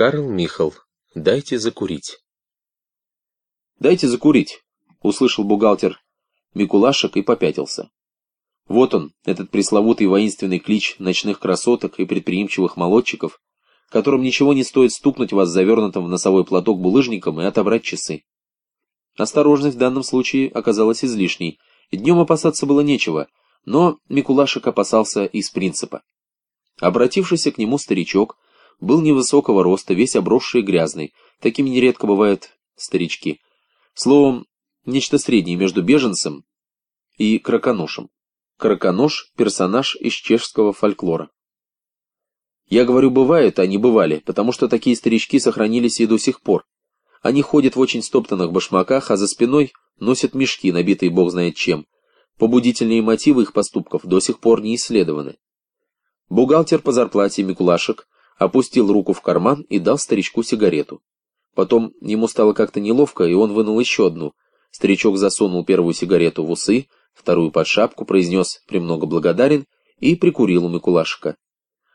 Карл Михал, дайте закурить. «Дайте закурить», — услышал бухгалтер Микулашек и попятился. Вот он, этот пресловутый воинственный клич ночных красоток и предприимчивых молодчиков, которым ничего не стоит стукнуть вас завернутым в носовой платок булыжником и отобрать часы. Осторожность в данном случае оказалась излишней, днем опасаться было нечего, но Микулашек опасался из принципа. Обратившийся к нему старичок был невысокого роста, весь обросший и грязный, такими нередко бывают старички. Словом, нечто среднее между беженцем и краконошем. Краконош – персонаж из чешского фольклора. Я говорю «бывает», а не «бывали», потому что такие старички сохранились и до сих пор. Они ходят в очень стоптанных башмаках, а за спиной носят мешки, набитые бог знает чем. Побудительные мотивы их поступков до сих пор не исследованы. Бухгалтер по зарплате Микулашек опустил руку в карман и дал старичку сигарету. Потом ему стало как-то неловко, и он вынул еще одну. Старичок засунул первую сигарету в усы, вторую под шапку, произнес «премного благодарен» и прикурил у Микулашика.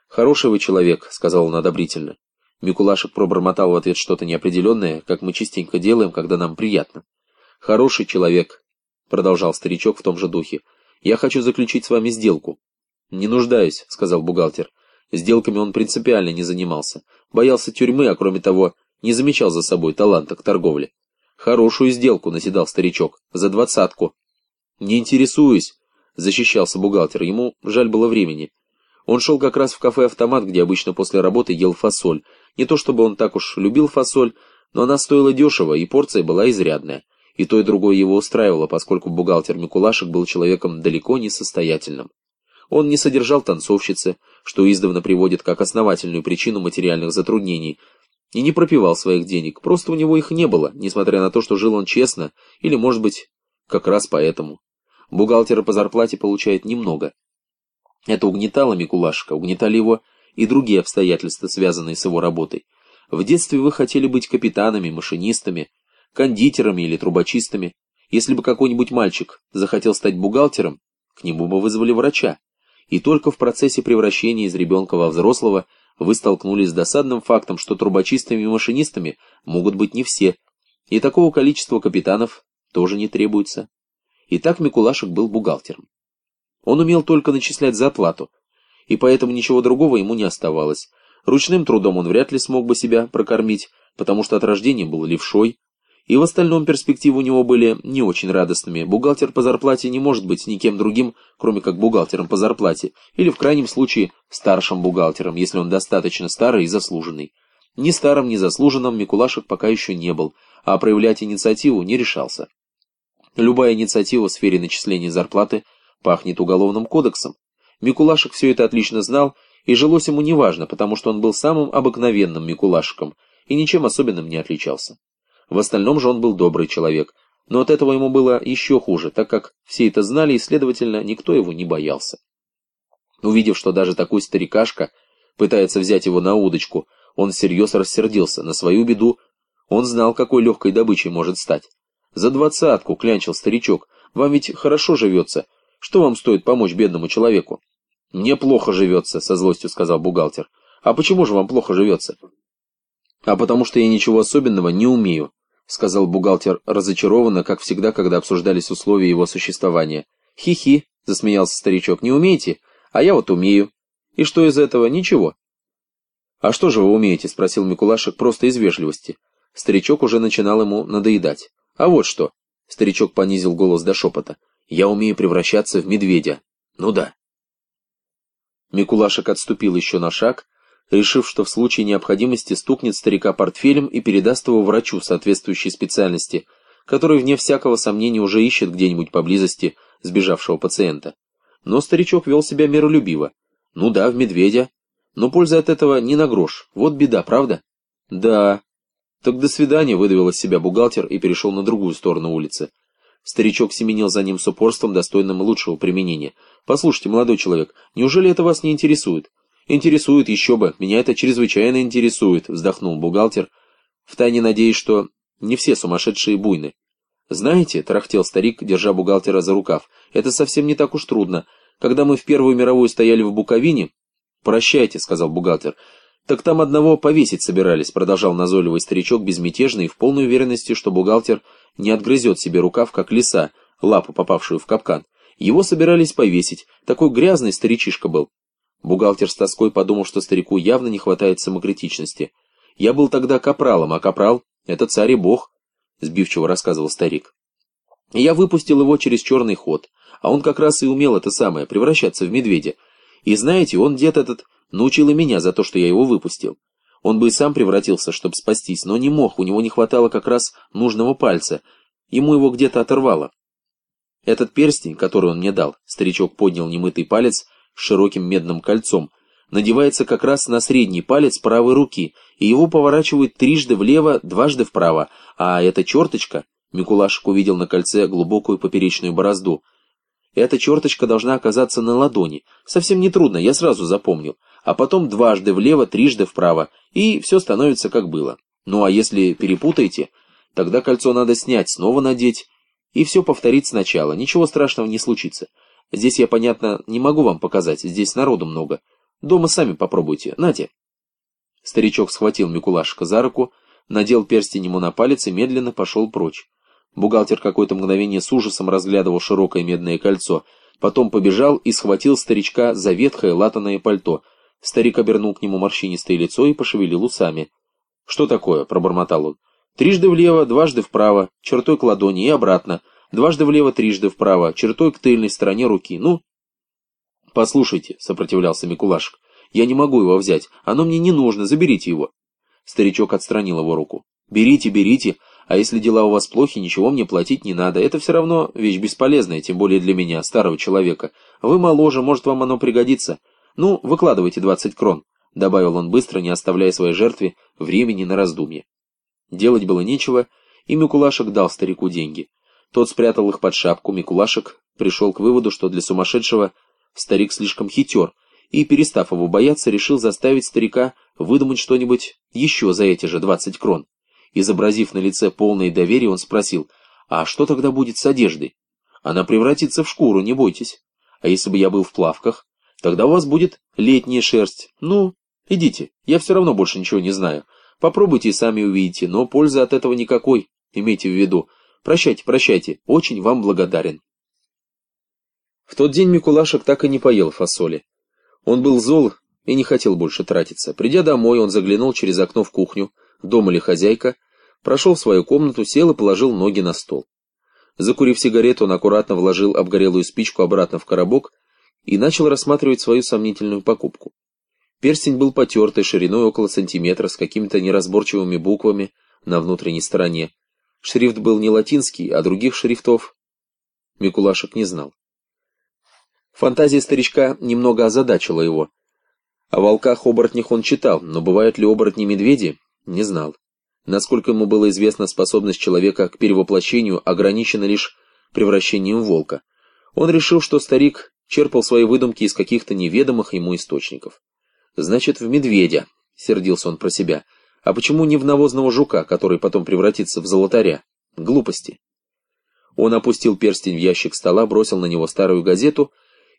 «Хороший вы человек», — сказал он одобрительно. Микулашек пробормотал в ответ что-то неопределенное, как мы частенько делаем, когда нам приятно. «Хороший человек», — продолжал старичок в том же духе. «Я хочу заключить с вами сделку. «Не нуждаюсь», — сказал бухгалтер. Сделками он принципиально не занимался. Боялся тюрьмы, а кроме того, не замечал за собой таланта к торговле. «Хорошую сделку», — наседал старичок, — «за двадцатку». «Не интересуюсь», — защищался бухгалтер, ему жаль было времени. Он шел как раз в кафе-автомат, где обычно после работы ел фасоль. Не то чтобы он так уж любил фасоль, но она стоила дешево, и порция была изрядная. И то и другое его устраивало, поскольку бухгалтер Микулашек был человеком далеко не состоятельным. Он не содержал танцовщицы, что издавна приводит как основательную причину материальных затруднений, и не пропивал своих денег, просто у него их не было, несмотря на то, что жил он честно, или, может быть, как раз поэтому. Бухгалтера по зарплате получает немного. Это угнетало Микулашка, угнетали его и другие обстоятельства, связанные с его работой. В детстве вы хотели быть капитанами, машинистами, кондитерами или трубочистами. Если бы какой-нибудь мальчик захотел стать бухгалтером, к нему бы вызвали врача и только в процессе превращения из ребенка во взрослого вы столкнулись с досадным фактом, что трубочистами и машинистами могут быть не все, и такого количества капитанов тоже не требуется. И так Микулашек был бухгалтером. Он умел только начислять зарплату, и поэтому ничего другого ему не оставалось. Ручным трудом он вряд ли смог бы себя прокормить, потому что от рождения был левшой, и в остальном перспективы у него были не очень радостными. Бухгалтер по зарплате не может быть никем другим, кроме как бухгалтером по зарплате, или в крайнем случае старшим бухгалтером, если он достаточно старый и заслуженный. Ни старым, ни заслуженным Микулашек пока еще не был, а проявлять инициативу не решался. Любая инициатива в сфере начисления зарплаты пахнет уголовным кодексом. Микулашек все это отлично знал, и жилось ему неважно, потому что он был самым обыкновенным Микулашиком и ничем особенным не отличался. В остальном же он был добрый человек, но от этого ему было еще хуже, так как все это знали и, следовательно, никто его не боялся. Увидев, что даже такой старикашка пытается взять его на удочку, он всерьез рассердился. На свою беду он знал, какой легкой добычей может стать. «За двадцатку!» — клянчил старичок. «Вам ведь хорошо живется. Что вам стоит помочь бедному человеку?» «Мне плохо живется», — со злостью сказал бухгалтер. «А почему же вам плохо живется?» «А потому что я ничего особенного не умею», — сказал бухгалтер разочарованно, как всегда, когда обсуждались условия его существования. «Хи-хи», — засмеялся старичок, — «не умеете? А я вот умею. И что из этого? Ничего». «А что же вы умеете?» — спросил Микулашек просто из вежливости. Старичок уже начинал ему надоедать. «А вот что!» — старичок понизил голос до шепота. «Я умею превращаться в медведя. Ну да». Микулашек отступил еще на шаг, решив, что в случае необходимости стукнет старика портфелем и передаст его врачу соответствующей специальности, который, вне всякого сомнения, уже ищет где-нибудь поблизости сбежавшего пациента. Но старичок вел себя миролюбиво. Ну да, в медведя. Но пользы от этого не на грош. Вот беда, правда? Да. Так до свидания, выдавил из себя бухгалтер и перешел на другую сторону улицы. Старичок семенил за ним с упорством, достойным лучшего применения. «Послушайте, молодой человек, неужели это вас не интересует? «Интересует еще бы, меня это чрезвычайно интересует», — вздохнул бухгалтер, втайне надеясь, что не все сумасшедшие буйны. «Знаете», — тарахтел старик, держа бухгалтера за рукав, — «это совсем не так уж трудно. Когда мы в Первую мировую стояли в Буковине...» «Прощайте», — сказал бухгалтер, Так там одного повесить собирались, продолжал назойливый старичок безмятежный в полной уверенности, что бухгалтер не отгрызет себе рукав, как лиса, лапу, попавшую в капкан. Его собирались повесить, такой грязный старичишка был. Бухгалтер с тоской подумал, что старику явно не хватает самокритичности. «Я был тогда капралом, а капрал — это царь и бог», — сбивчиво рассказывал старик. я выпустил его через черный ход, а он как раз и умел это самое, превращаться в медведя. И знаете, он, дед этот, научил и меня за то, что я его выпустил. Он бы и сам превратился, чтобы спастись, но не мог, у него не хватало как раз нужного пальца, ему его где-то оторвало. Этот перстень, который он мне дал, старичок поднял немытый палец широким медным кольцом, надевается как раз на средний палец правой руки, и его поворачивают трижды влево, дважды вправо, а эта черточка, Микулашек увидел на кольце глубокую поперечную борозду, эта черточка должна оказаться на ладони, совсем нетрудно, я сразу запомнил, а потом дважды влево, трижды вправо, и все становится как было. Ну а если перепутаете, тогда кольцо надо снять, снова надеть, и все повторить сначала, ничего страшного не случится. Здесь я, понятно, не могу вам показать, здесь народу много. Дома сами попробуйте, нате. Старичок схватил Микулашка за руку, надел перстень ему на палец и медленно пошел прочь. Бухгалтер какое-то мгновение с ужасом разглядывал широкое медное кольцо, потом побежал и схватил старичка за ветхое латаное пальто. Старик обернул к нему морщинистое лицо и пошевелил усами. «Что такое?» — пробормотал он. Трижды влево, дважды вправо, чертой к ладони и обратно. Дважды влево, трижды вправо, чертой к тыльной стороне руки. Ну? Послушайте, сопротивлялся Микулашек. Я не могу его взять. Оно мне не нужно, заберите его. Старичок отстранил его руку. Берите, берите, а если дела у вас плохи, ничего мне платить не надо. Это все равно вещь бесполезная, тем более для меня, старого человека. Вы моложе, может вам оно пригодится. Ну, выкладывайте двадцать крон, добавил он быстро, не оставляя своей жертве времени на раздумье. Делать было нечего, и Микулашек дал старику деньги. Тот спрятал их под шапку, Микулашек пришел к выводу, что для сумасшедшего старик слишком хитер, и, перестав его бояться, решил заставить старика выдумать что-нибудь еще за эти же двадцать крон. Изобразив на лице полное доверие, он спросил, «А что тогда будет с одеждой? Она превратится в шкуру, не бойтесь. А если бы я был в плавках? Тогда у вас будет летняя шерсть. Ну, идите, я все равно больше ничего не знаю. Попробуйте и сами увидите, но пользы от этого никакой, имейте в виду. Прощайте, прощайте, очень вам благодарен. В тот день Микулашек так и не поел фасоли. Он был зол и не хотел больше тратиться. Придя домой, он заглянул через окно в кухню, дома ли хозяйка, прошел в свою комнату, сел и положил ноги на стол. Закурив сигарету, он аккуратно вложил обгорелую спичку обратно в коробок и начал рассматривать свою сомнительную покупку. Перстень был потертый, шириной около сантиметра, с какими-то неразборчивыми буквами на внутренней стороне. Шрифт был не латинский, а других шрифтов Микулашек не знал. Фантазия старичка немного озадачила его. О волках-оборотнях он читал, но бывают ли оборотни-медведи, не знал. Насколько ему было известно, способность человека к перевоплощению ограничена лишь превращением волка. Он решил, что старик черпал свои выдумки из каких-то неведомых ему источников. Значит, в медведя, сердился он про себя. А почему не в навозного жука, который потом превратится в золотаря? Глупости. Он опустил перстень в ящик стола, бросил на него старую газету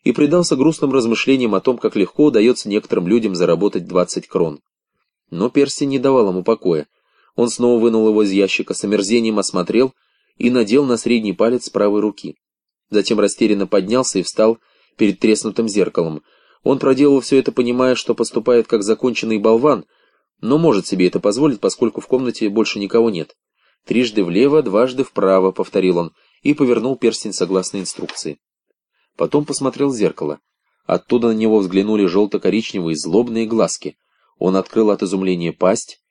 и предался грустным размышлениям о том, как легко удается некоторым людям заработать 20 крон. Но перстень не давал ему покоя. Он снова вынул его из ящика, с омерзением осмотрел и надел на средний палец правой руки. Затем растерянно поднялся и встал перед треснутым зеркалом, он проделал все это, понимая, что поступает как законченный болван, но может себе это позволить, поскольку в комнате больше никого нет. Трижды влево, дважды вправо, повторил он, и повернул перстень согласно инструкции. Потом посмотрел в зеркало. Оттуда на него взглянули желто-коричневые злобные глазки. Он открыл от изумления пасть,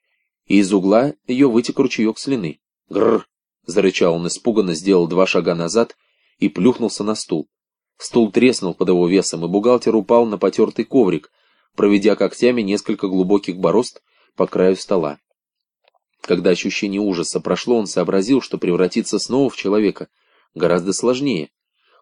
и из угла ее вытек ручеек слюны. «Гррр!» — зарычал он испуганно, сделал два шага назад и плюхнулся на стул. Стул треснул под его весом, и бухгалтер упал на потертый коврик, проведя когтями несколько глубоких борозд по краю стола. Когда ощущение ужаса прошло, он сообразил, что превратиться снова в человека гораздо сложнее.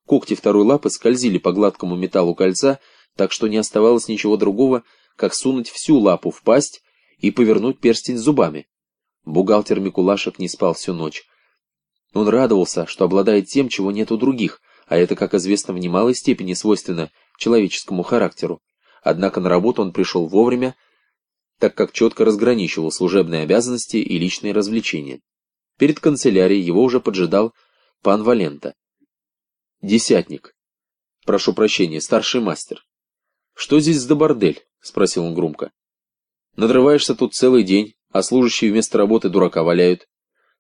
Когти второй лапы скользили по гладкому металлу кольца, так что не оставалось ничего другого, как сунуть всю лапу в пасть и повернуть перстень зубами. Бухгалтер Микулашек не спал всю ночь. Он радовался, что обладает тем, чего нет у других, а это, как известно, в немалой степени свойственно человеческому характеру. Однако на работу он пришел вовремя, так как четко разграничивал служебные обязанности и личные развлечения. Перед канцелярией его уже поджидал пан Валента. Десятник. Прошу прощения, старший мастер. Что здесь за бордель? Спросил он громко. Надрываешься тут целый день, а служащие вместо работы дурака валяют.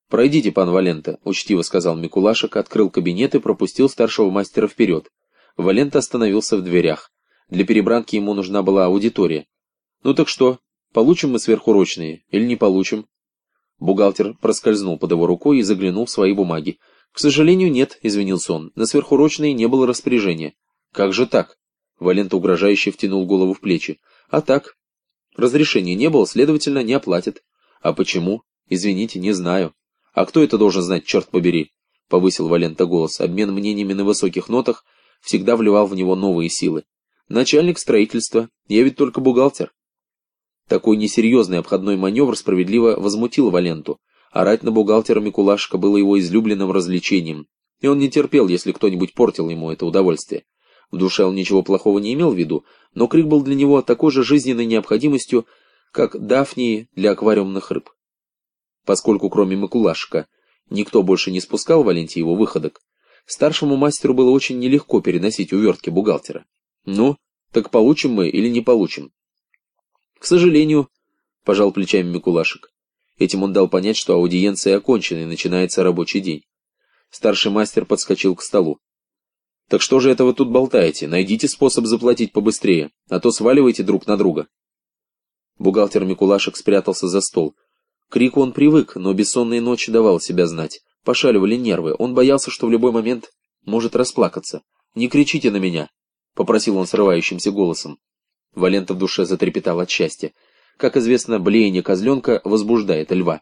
«Пройдите, пан Валента», — учтиво сказал Микулашек, открыл кабинет и пропустил старшего мастера вперед. Валента остановился в дверях. Для перебранки ему нужна была аудитория. «Ну так что, получим мы сверхурочные или не получим?» Бухгалтер проскользнул под его рукой и заглянул в свои бумаги. «К сожалению, нет», — извинился он, — «на сверхурочные не было распоряжения». «Как же так?» — Валента угрожающе втянул голову в плечи. «А так. Разрешения не было, следовательно, не оплатят». «А почему?» «Извините, не знаю». «А кто это должен знать, черт побери?» — повысил Валента голос. Обмен мнениями на высоких нотах всегда вливал в него новые силы. «Начальник строительства. Я ведь только бухгалтер». Такой несерьезный обходной маневр справедливо возмутил Валенту. Орать на бухгалтера Микулашка было его излюбленным развлечением, и он не терпел, если кто-нибудь портил ему это удовольствие. В душе он ничего плохого не имел в виду, но крик был для него такой же жизненной необходимостью, как дафнии для аквариумных рыб. Поскольку кроме Микулашка никто больше не спускал Валенте его выходок, старшему мастеру было очень нелегко переносить увертки бухгалтера. Ну, так получим мы или не получим? К сожалению, пожал плечами Микулашек. Этим он дал понять, что аудиенция окончена и начинается рабочий день. Старший мастер подскочил к столу. «Так что же это вы тут болтаете? Найдите способ заплатить побыстрее, а то сваливайте друг на друга». Бухгалтер Микулашек спрятался за стол. К крику он привык, но бессонные ночи давал себя знать. Пошаливали нервы, он боялся, что в любой момент может расплакаться. «Не кричите на меня!» — попросил он срывающимся голосом. Валента в душе затрепетал от счастья. Как известно, блеяние козленка возбуждает льва.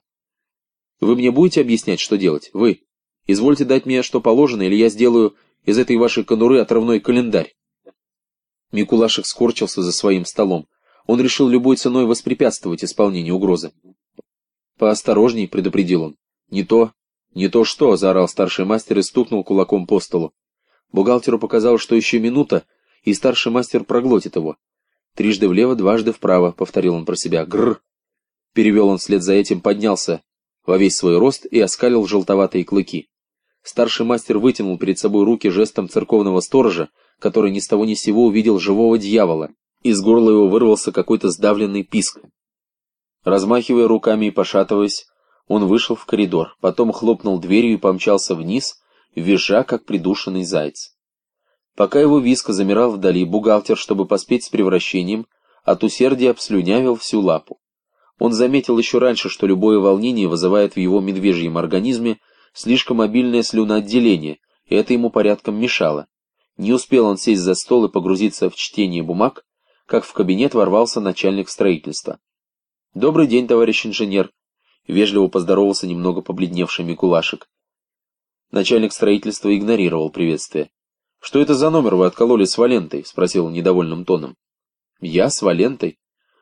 «Вы мне будете объяснять, что делать? Вы? Извольте дать мне, что положено, или я сделаю из этой вашей конуры отрывной календарь». Микулашек скорчился за своим столом. Он решил любой ценой воспрепятствовать исполнению угрозы. «Поосторожней», — предупредил он. «Не то, не то что», — заорал старший мастер и стукнул кулаком по столу. Бухгалтеру показалось, что еще минута, и старший мастер проглотит его. Трижды влево, дважды вправо, повторил он про себя. Грр. Перевел он вслед за этим, поднялся во весь свой рост и оскалил желтоватые клыки. Старший мастер вытянул перед собой руки жестом церковного сторожа, который ни с того ни сего увидел живого дьявола. Из горла его вырвался какой-то сдавленный писк. Размахивая руками и пошатываясь, он вышел в коридор, потом хлопнул дверью и помчался вниз, визжа, как придушенный заяц. Пока его виска замирал вдали, бухгалтер, чтобы поспеть с превращением, от усердия обслюнявил всю лапу. Он заметил еще раньше, что любое волнение вызывает в его медвежьем организме слишком обильное слюноотделение, и это ему порядком мешало. Не успел он сесть за стол и погрузиться в чтение бумаг, как в кабинет ворвался начальник строительства. «Добрый день, товарищ инженер», — вежливо поздоровался немного побледневший Микулашек. Начальник строительства игнорировал приветствие. «Что это за номер вы откололи с Валентой?» — спросил недовольным тоном. «Я с Валентой?»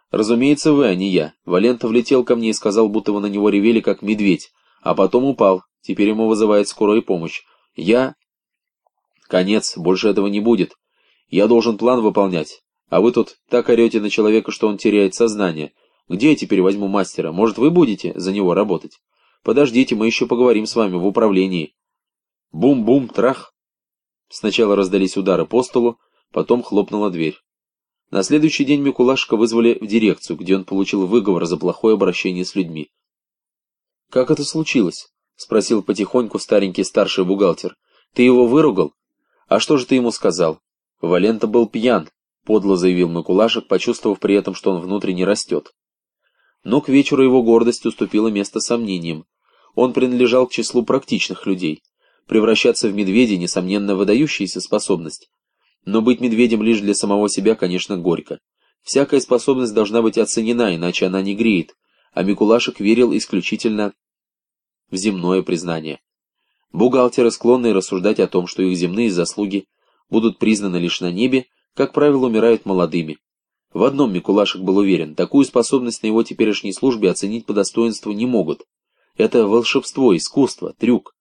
«Разумеется, вы, а не я. Валента влетел ко мне и сказал, будто вы на него ревели, как медведь, а потом упал. Теперь ему вызывает скорая помощь. Я...» «Конец, больше этого не будет. Я должен план выполнять. А вы тут так орете на человека, что он теряет сознание. Где я теперь возьму мастера? Может, вы будете за него работать? Подождите, мы еще поговорим с вами в управлении». Бум-бум, трах. Сначала раздались удары по столу, потом хлопнула дверь. На следующий день Микулашка вызвали в дирекцию, где он получил выговор за плохое обращение с людьми. «Как это случилось?» — спросил потихоньку старенький старший бухгалтер. «Ты его выругал? А что же ты ему сказал?» «Валента был пьян», — подло заявил Микулашек, почувствовав при этом, что он внутренне растет. Но к вечеру его гордость уступила место сомнениям. Он принадлежал к числу практичных людей. Превращаться в медведя, несомненно, выдающаяся способность. Но быть медведем лишь для самого себя, конечно, горько. Всякая способность должна быть оценена, иначе она не греет, а Микулашек верил исключительно в земное признание. Бухгалтеры, склонные рассуждать о том, что их земные заслуги будут признаны лишь на небе, как правило, умирают молодыми. В одном Микулашек был уверен, такую способность на его теперешней службе оценить по достоинству не могут. Это волшебство, искусство, трюк.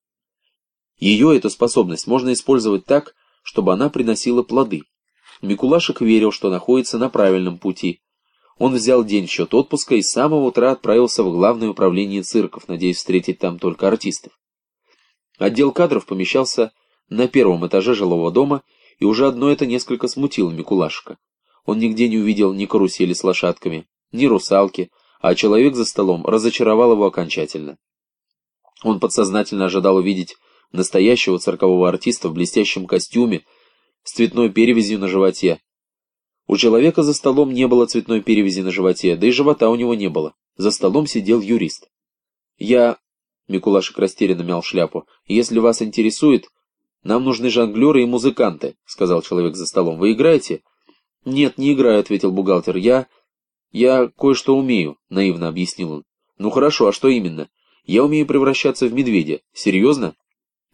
Ее, эту способность, можно использовать так, чтобы она приносила плоды. Микулашек верил, что находится на правильном пути. Он взял день в счет отпуска и с самого утра отправился в главное управление цирков, надеясь встретить там только артистов. Отдел кадров помещался на первом этаже жилого дома, и уже одно это несколько смутило Микулашка. Он нигде не увидел ни карусели с лошадками, ни русалки, а человек за столом разочаровал его окончательно. Он подсознательно ожидал увидеть настоящего циркового артиста в блестящем костюме, с цветной перевязью на животе. У человека за столом не было цветной перевязи на животе, да и живота у него не было. За столом сидел юрист. «Я...» — Микулашек растерянно мял шляпу. «Если вас интересует, нам нужны жонглеры и музыканты», — сказал человек за столом. «Вы играете?» «Нет, не играю», — ответил бухгалтер. «Я... я кое-что умею», — наивно объяснил он. «Ну хорошо, а что именно?» «Я умею превращаться в медведя. Серьезно?»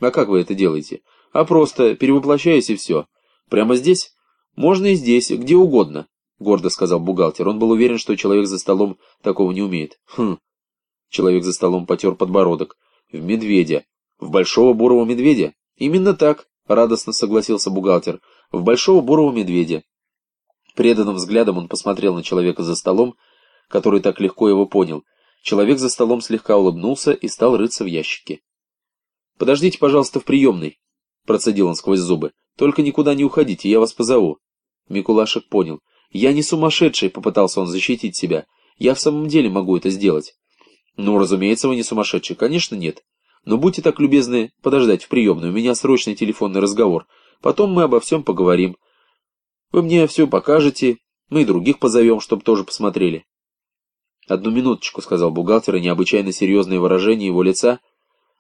«А как вы это делаете?» «А просто перевоплощаюсь и все. Прямо здесь?» «Можно и здесь, где угодно», — гордо сказал бухгалтер. Он был уверен, что человек за столом такого не умеет. «Хм...» Человек за столом потер подбородок. «В медведя. В большого бурого медведя?» «Именно так», — радостно согласился бухгалтер. «В большого бурого медведя. Преданным взглядом он посмотрел на человека за столом, который так легко его понял. Человек за столом слегка улыбнулся и стал рыться в ящике. «Подождите, пожалуйста, в приемной», — процедил он сквозь зубы. «Только никуда не уходите, я вас позову». Микулашек понял. «Я не сумасшедший», — попытался он защитить себя. «Я в самом деле могу это сделать». «Ну, разумеется, вы не сумасшедший. Конечно, нет. Но будьте так любезны подождать в приемной, у меня срочный телефонный разговор. Потом мы обо всем поговорим. Вы мне все покажете, мы и других позовем, чтобы тоже посмотрели. «Одну минуточку», — сказал бухгалтер, и необычайно серьезное выражение его лица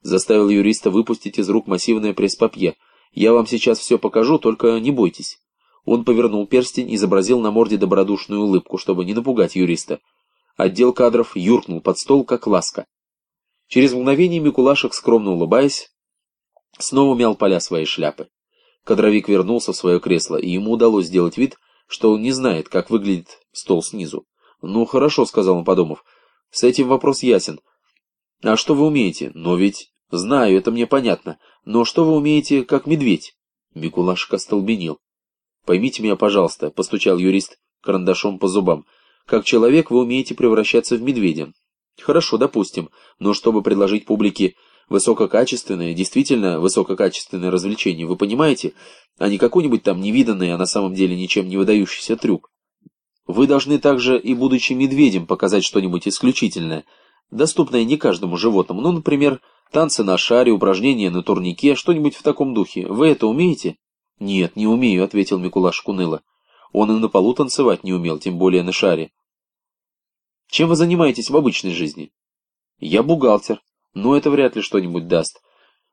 заставил юриста выпустить из рук массивное пресс-папье. «Я вам сейчас все покажу, только не бойтесь». Он повернул перстень и изобразил на морде добродушную улыбку, чтобы не напугать юриста. Отдел кадров юркнул под стол, как ласка. Через мгновение Микулашек, скромно улыбаясь, снова мял поля своей шляпы. Кадровик вернулся в свое кресло, и ему удалось сделать вид, что он не знает, как выглядит стол снизу. «Ну, хорошо», — сказал он, подумав, — «с этим вопрос ясен. А что вы умеете? Но ведь...» «Знаю, это мне понятно. Но что вы умеете, как медведь?» Микулашек остолбенел. «Поймите меня, пожалуйста», — постучал юрист карандашом по зубам. «Как человек вы умеете превращаться в медведя». «Хорошо, допустим. Но чтобы предложить публике высококачественное, действительно высококачественное развлечение, вы понимаете, а не какой-нибудь там невиданный, а на самом деле ничем не выдающийся трюк. Вы должны также и будучи медведем показать что-нибудь исключительное, доступное не каждому животному, ну, например, танцы на шаре, упражнения на турнике, что-нибудь в таком духе. Вы это умеете? Нет, не умею, ответил Микулаш Куныло. Он и на полу танцевать не умел, тем более на шаре. Чем вы занимаетесь в обычной жизни? Я бухгалтер. Но это вряд ли что-нибудь даст.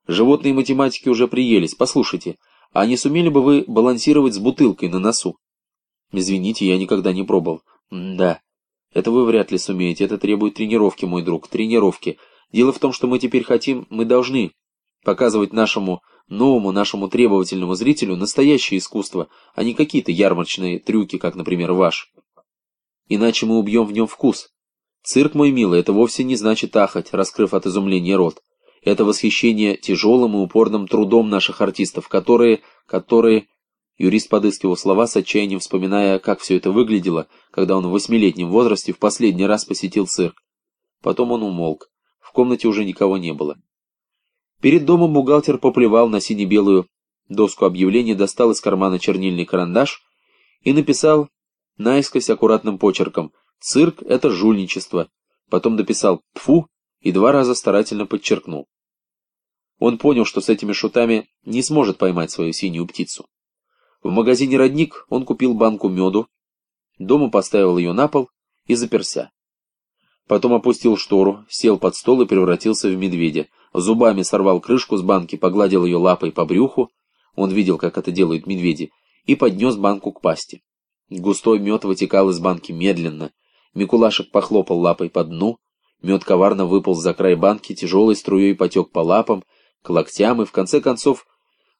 Животные математики уже приелись. Послушайте, а не сумели бы вы балансировать с бутылкой на носу? Извините, я никогда не пробовал. М да. Это вы вряд ли сумеете. Это требует тренировки, мой друг, тренировки. Дело в том, что мы теперь хотим, мы должны показывать нашему новому, нашему требовательному зрителю настоящее искусство, а не какие-то ярмарочные трюки, как, например, ваш. Иначе мы убьем в нем вкус. Цирк, мой милый, это вовсе не значит ахать, раскрыв от изумления рот. Это восхищение тяжелым и упорным трудом наших артистов, которые... которые... Юрист подыскивал слова с отчаянием, вспоминая, как все это выглядело, когда он в восьмилетнем возрасте в последний раз посетил цирк. Потом он умолк. В комнате уже никого не было. Перед домом бухгалтер поплевал на сине-белую доску объявлений, достал из кармана чернильный карандаш и написал наискось аккуратным почерком Цирк — это жульничество. Потом дописал «пфу» и два раза старательно подчеркнул. Он понял, что с этими шутами не сможет поймать свою синюю птицу. В магазине «Родник» он купил банку меду, дома поставил ее на пол и заперся. Потом опустил штору, сел под стол и превратился в медведя. Зубами сорвал крышку с банки, погладил ее лапой по брюху, он видел, как это делают медведи, и поднес банку к пасти. Густой мед вытекал из банки медленно, Микулашек похлопал лапой по дну, мед коварно выполз за край банки, тяжелой струей потек по лапам, к локтям и, в конце концов,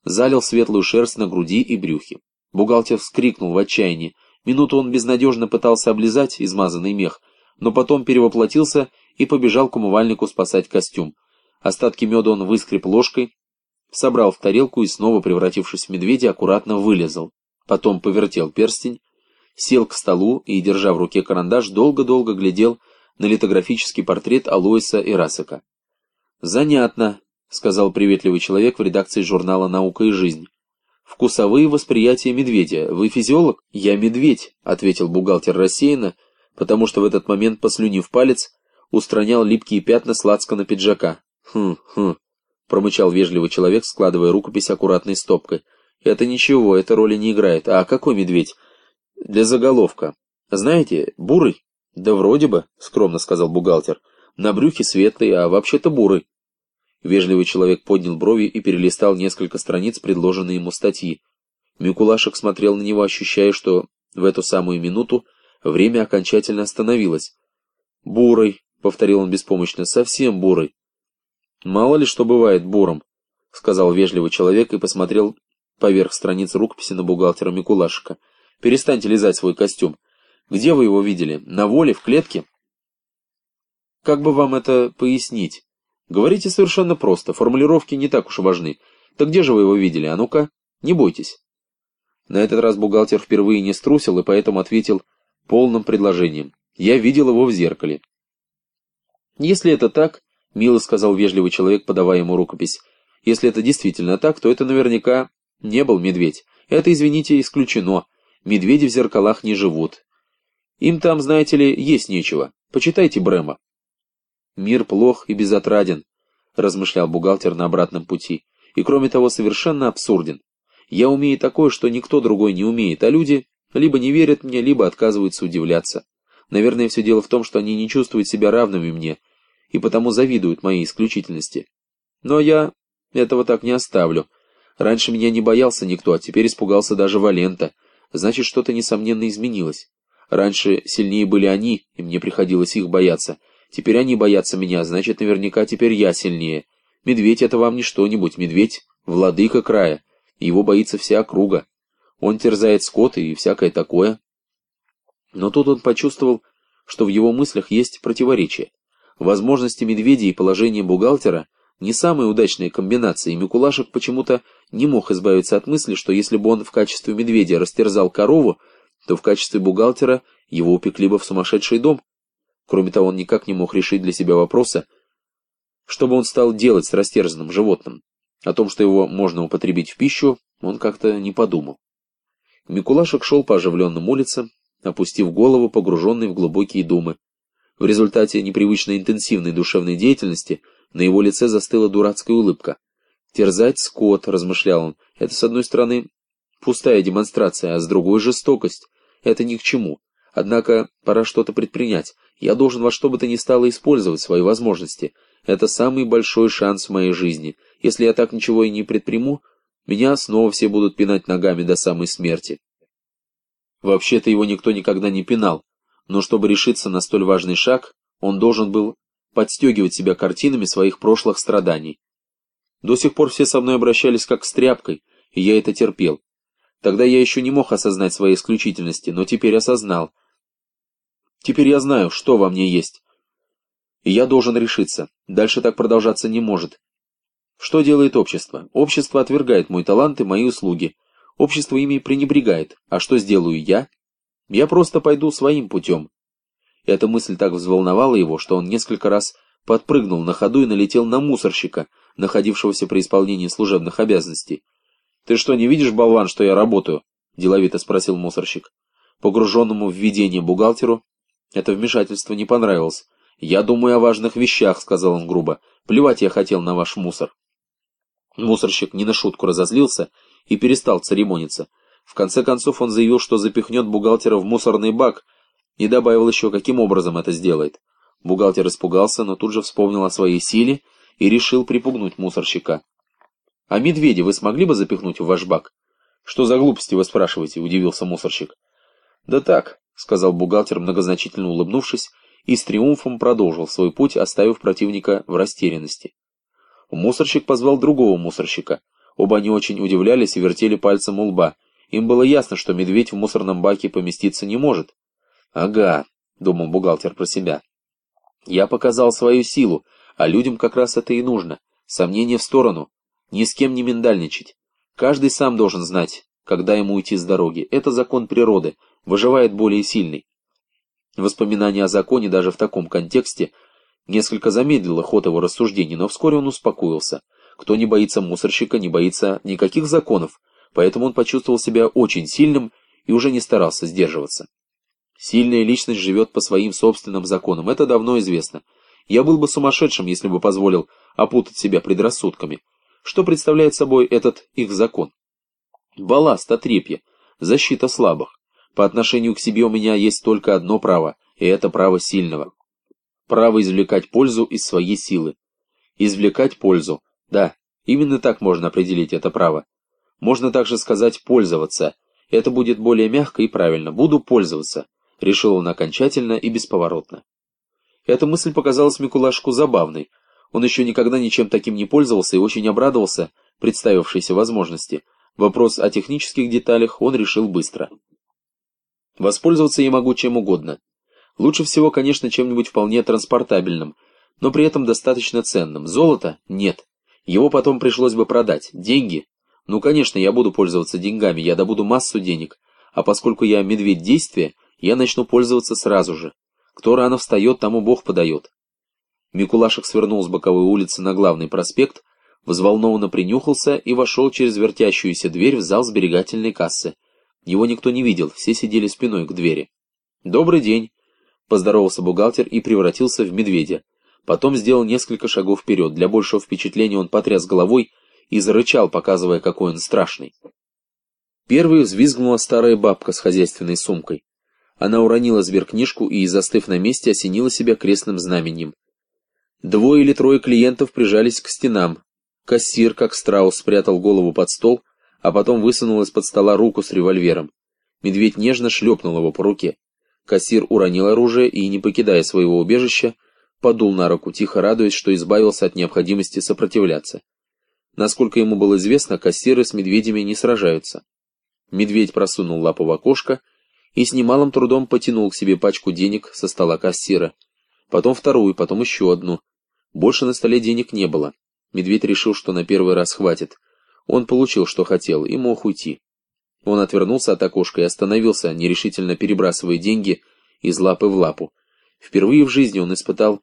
залил светлую шерсть на груди и брюхе. Бухгалтер вскрикнул в отчаянии. Минуту он безнадежно пытался облизать измазанный мех, но потом перевоплотился и побежал к умывальнику спасать костюм. Остатки меда он выскреб ложкой, собрал в тарелку и снова, превратившись в медведя, аккуратно вылезал. Потом повертел перстень, сел к столу и, держа в руке карандаш, долго-долго глядел на литографический портрет Алоиса Ирасака. «Занятно», — сказал приветливый человек в редакции журнала «Наука и жизнь». «Вкусовые восприятия медведя. Вы физиолог?» «Я медведь», — ответил бухгалтер рассеянно, потому что в этот момент, послюнив палец, устранял липкие пятна сладко на пиджака. «Хм, хм», — промычал вежливый человек, складывая рукопись аккуратной стопкой. «Это ничего, эта роли не играет. А какой медведь?» «Для заголовка. Знаете, бурый?» «Да вроде бы», — скромно сказал бухгалтер. «На брюхе светлый, а вообще-то бурый». Вежливый человек поднял брови и перелистал несколько страниц, предложенные ему статьи. Микулашек смотрел на него, ощущая, что в эту самую минуту время окончательно остановилось. «Бурый», — повторил он беспомощно, — «совсем бурый». «Мало ли что бывает буром», — сказал вежливый человек и посмотрел поверх страниц рукописи на бухгалтера Микулашика. «Перестаньте лизать свой костюм. Где вы его видели? На воле, в клетке?» «Как бы вам это пояснить?» Говорите совершенно просто, формулировки не так уж важны. Так где же вы его видели? А ну-ка, не бойтесь. На этот раз бухгалтер впервые не струсил и поэтому ответил полным предложением. Я видел его в зеркале. Если это так, мило сказал вежливый человек, подавая ему рукопись, если это действительно так, то это наверняка не был медведь. Это, извините, исключено. Медведи в зеркалах не живут. Им там, знаете ли, есть нечего. Почитайте Брема. «Мир плох и безотраден», — размышлял бухгалтер на обратном пути, «и кроме того совершенно абсурден. Я умею такое, что никто другой не умеет, а люди либо не верят мне, либо отказываются удивляться. Наверное, все дело в том, что они не чувствуют себя равными мне, и потому завидуют моей исключительности. Но я этого так не оставлю. Раньше меня не боялся никто, а теперь испугался даже Валента. Значит, что-то несомненно изменилось. Раньше сильнее были они, и мне приходилось их бояться, Теперь они боятся меня, значит, наверняка теперь я сильнее. Медведь — это вам не что-нибудь, медведь — владыка края, его боится вся округа. Он терзает скот и всякое такое. Но тут он почувствовал, что в его мыслях есть противоречие. Возможности медведя и положение бухгалтера не самые удачные комбинации, и Микулашек почему-то не мог избавиться от мысли, что если бы он в качестве медведя растерзал корову, то в качестве бухгалтера его упекли бы в сумасшедший дом. Кроме того, он никак не мог решить для себя вопроса, что бы он стал делать с растерзанным животным. О том, что его можно употребить в пищу, он как-то не подумал. Микулашек шел по оживленным улицам, опустив голову, погруженный в глубокие думы. В результате непривычно интенсивной душевной деятельности на его лице застыла дурацкая улыбка. «Терзать скот», — размышлял он, — «это, с одной стороны, пустая демонстрация, а с другой — жестокость. Это ни к чему. Однако пора что-то предпринять. Я должен во что бы то ни стало использовать свои возможности. Это самый большой шанс в моей жизни. Если я так ничего и не предприму, меня снова все будут пинать ногами до самой смерти. Вообще-то его никто никогда не пинал, но чтобы решиться на столь важный шаг, он должен был подстегивать себя картинами своих прошлых страданий. До сих пор все со мной обращались как с тряпкой, и я это терпел. Тогда я еще не мог осознать своей исключительности, но теперь осознал — Теперь я знаю, что во мне есть. И я должен решиться. Дальше так продолжаться не может. Что делает общество? Общество отвергает мой талант и мои услуги. Общество ими пренебрегает. А что сделаю я? Я просто пойду своим путем. Эта мысль так взволновала его, что он несколько раз подпрыгнул на ходу и налетел на мусорщика, находившегося при исполнении служебных обязанностей. «Ты что, не видишь, болван, что я работаю?» – деловито спросил мусорщик. Погруженному в видение бухгалтеру это вмешательство не понравилось. «Я думаю о важных вещах», — сказал он грубо. «Плевать я хотел на ваш мусор». Мусорщик не на шутку разозлился и перестал церемониться. В конце концов он заявил, что запихнет бухгалтера в мусорный бак, и добавил еще, каким образом это сделает. Бухгалтер испугался, но тут же вспомнил о своей силе и решил припугнуть мусорщика. «А медведя вы смогли бы запихнуть в ваш бак?» «Что за глупости вы спрашиваете?» — удивился мусорщик. «Да так, — сказал бухгалтер, многозначительно улыбнувшись, и с триумфом продолжил свой путь, оставив противника в растерянности. Мусорщик позвал другого мусорщика. Оба они очень удивлялись и вертели пальцем у лба. Им было ясно, что медведь в мусорном баке поместиться не может. «Ага», — думал бухгалтер про себя. «Я показал свою силу, а людям как раз это и нужно. Сомнения в сторону. Ни с кем не миндальничать. Каждый сам должен знать, когда ему уйти с дороги. Это закон природы, Выживает более сильный. Воспоминание о законе даже в таком контексте несколько замедлило ход его рассуждений, но вскоре он успокоился. Кто не боится мусорщика, не боится никаких законов, поэтому он почувствовал себя очень сильным и уже не старался сдерживаться. Сильная личность живет по своим собственным законам, это давно известно. Я был бы сумасшедшим, если бы позволил опутать себя предрассудками. Что представляет собой этот их закон? Балласт, отрепье, защита слабых. По отношению к себе у меня есть только одно право, и это право сильного. Право извлекать пользу из своей силы. Извлекать пользу. Да, именно так можно определить это право. Можно также сказать «пользоваться». Это будет более мягко и правильно. Буду пользоваться. Решил он окончательно и бесповоротно. Эта мысль показалась Микулашку забавной. Он еще никогда ничем таким не пользовался и очень обрадовался представившейся возможности. Вопрос о технических деталях он решил быстро. Воспользоваться я могу чем угодно. Лучше всего, конечно, чем-нибудь вполне транспортабельным, но при этом достаточно ценным. Золото? Нет. Его потом пришлось бы продать. Деньги? Ну, конечно, я буду пользоваться деньгами, я добуду массу денег. А поскольку я медведь действия, я начну пользоваться сразу же. Кто рано встает, тому Бог подает. Микулашек свернул с боковой улицы на главный проспект, взволнованно принюхался и вошел через вертящуюся дверь в зал сберегательной кассы. Его никто не видел, все сидели спиной к двери. «Добрый день!» — поздоровался бухгалтер и превратился в медведя. Потом сделал несколько шагов вперед. Для большего впечатления он потряс головой и зарычал, показывая, какой он страшный. Первой взвизгнула старая бабка с хозяйственной сумкой. Она уронила сберкнижку и, застыв на месте, осенила себя крестным знаменем. Двое или трое клиентов прижались к стенам. Кассир, как страус, спрятал голову под стол — а потом высунул из-под стола руку с револьвером. Медведь нежно шлепнул его по руке. Кассир уронил оружие и, не покидая своего убежища, подул на руку, тихо радуясь, что избавился от необходимости сопротивляться. Насколько ему было известно, кассиры с медведями не сражаются. Медведь просунул лапу в окошко и с немалым трудом потянул к себе пачку денег со стола кассира. Потом вторую, потом еще одну. Больше на столе денег не было. Медведь решил, что на первый раз хватит. Он получил, что хотел, и мог уйти. Он отвернулся от окошка и остановился, нерешительно перебрасывая деньги из лапы в лапу. Впервые в жизни он испытал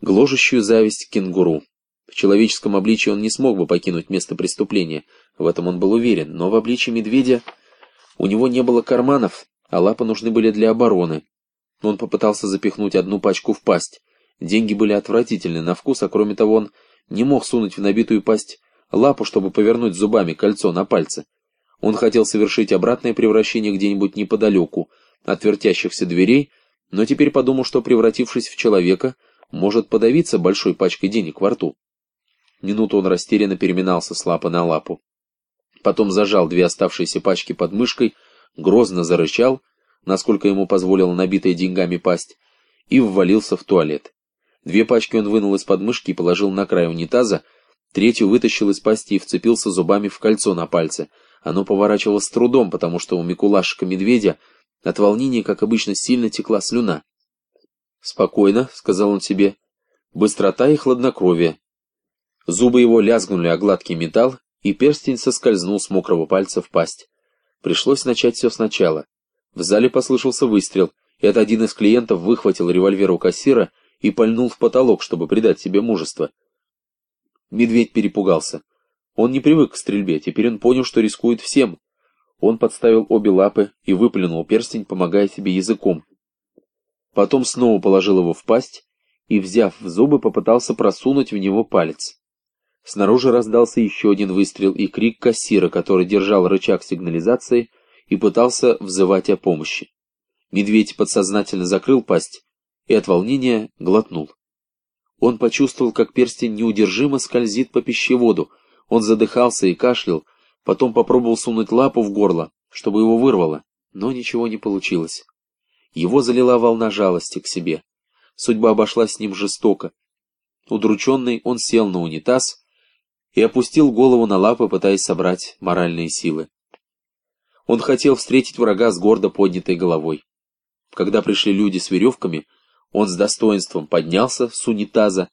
гложущую зависть к кенгуру. В человеческом обличии он не смог бы покинуть место преступления, в этом он был уверен, но в обличии медведя у него не было карманов, а лапы нужны были для обороны. Он попытался запихнуть одну пачку в пасть. Деньги были отвратительны на вкус, а кроме того он не мог сунуть в набитую пасть лапу, чтобы повернуть зубами кольцо на пальце. Он хотел совершить обратное превращение где-нибудь неподалеку от вертящихся дверей, но теперь подумал, что, превратившись в человека, может подавиться большой пачкой денег во рту. Минуту он растерянно переминался с лапы на лапу. Потом зажал две оставшиеся пачки под мышкой, грозно зарычал, насколько ему позволила набитая деньгами пасть, и ввалился в туалет. Две пачки он вынул из подмышки и положил на край унитаза, Третью вытащил из пасти и вцепился зубами в кольцо на пальце. Оно поворачивалось с трудом, потому что у Микулашика-медведя от волнения, как обычно, сильно текла слюна. «Спокойно», — сказал он себе, — «быстрота и хладнокровие». Зубы его лязгнули о гладкий металл, и перстень соскользнул с мокрого пальца в пасть. Пришлось начать все сначала. В зале послышался выстрел, и это один из клиентов выхватил револьвер у кассира и пальнул в потолок, чтобы придать себе мужество. Медведь перепугался. Он не привык к стрельбе, теперь он понял, что рискует всем. Он подставил обе лапы и выплюнул перстень, помогая себе языком. Потом снова положил его в пасть и, взяв в зубы, попытался просунуть в него палец. Снаружи раздался еще один выстрел и крик кассира, который держал рычаг сигнализации и пытался взывать о помощи. Медведь подсознательно закрыл пасть и от волнения глотнул. Он почувствовал, как перстень неудержимо скользит по пищеводу. Он задыхался и кашлял, потом попробовал сунуть лапу в горло, чтобы его вырвало, но ничего не получилось. Его залила волна жалости к себе. Судьба обошлась с ним жестоко. Удрученный, он сел на унитаз и опустил голову на лапы, пытаясь собрать моральные силы. Он хотел встретить врага с гордо поднятой головой. Когда пришли люди с веревками, он с достоинством поднялся с унитаза,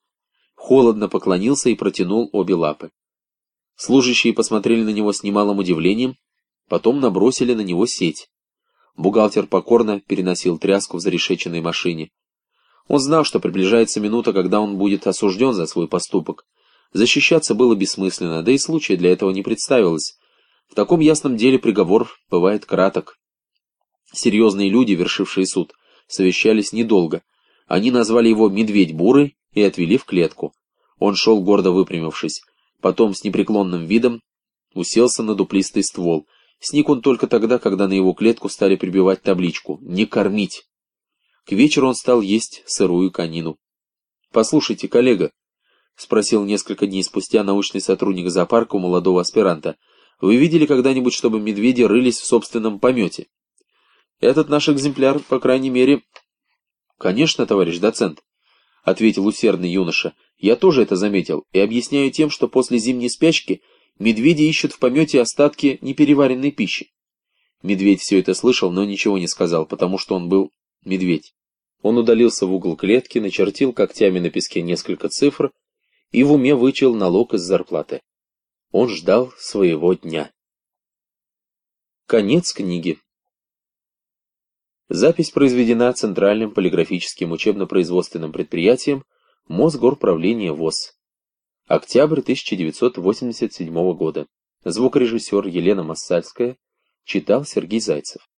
холодно поклонился и протянул обе лапы. Служащие посмотрели на него с немалым удивлением, потом набросили на него сеть. Бухгалтер покорно переносил тряску в зарешеченной машине. Он знал, что приближается минута, когда он будет осужден за свой поступок. Защищаться было бессмысленно, да и случая для этого не представилось. В таком ясном деле приговор бывает краток. Серьезные люди, вершившие суд, совещались недолго. Они назвали его «Медведь бурый» и отвели в клетку. Он шел гордо выпрямившись. Потом с непреклонным видом уселся на дуплистый ствол. Сник он только тогда, когда на его клетку стали прибивать табличку «Не кормить». К вечеру он стал есть сырую конину. «Послушайте, коллега», — спросил несколько дней спустя научный сотрудник зоопарка у молодого аспиранта, «вы видели когда-нибудь, чтобы медведи рылись в собственном помете?» «Этот наш экземпляр, по крайней мере...» «Конечно, товарищ доцент», — ответил усердный юноша, «я тоже это заметил, и объясняю тем, что после зимней спячки медведи ищут в помете остатки непереваренной пищи». Медведь все это слышал, но ничего не сказал, потому что он был медведь. Он удалился в угол клетки, начертил когтями на песке несколько цифр и в уме вычел налог из зарплаты. Он ждал своего дня. Конец книги. Запись произведена Центральным полиграфическим учебно-производственным предприятием Мосгорправления ВОЗ. Октябрь 1987 года. Звукорежиссер Елена Массальская читал Сергей Зайцев.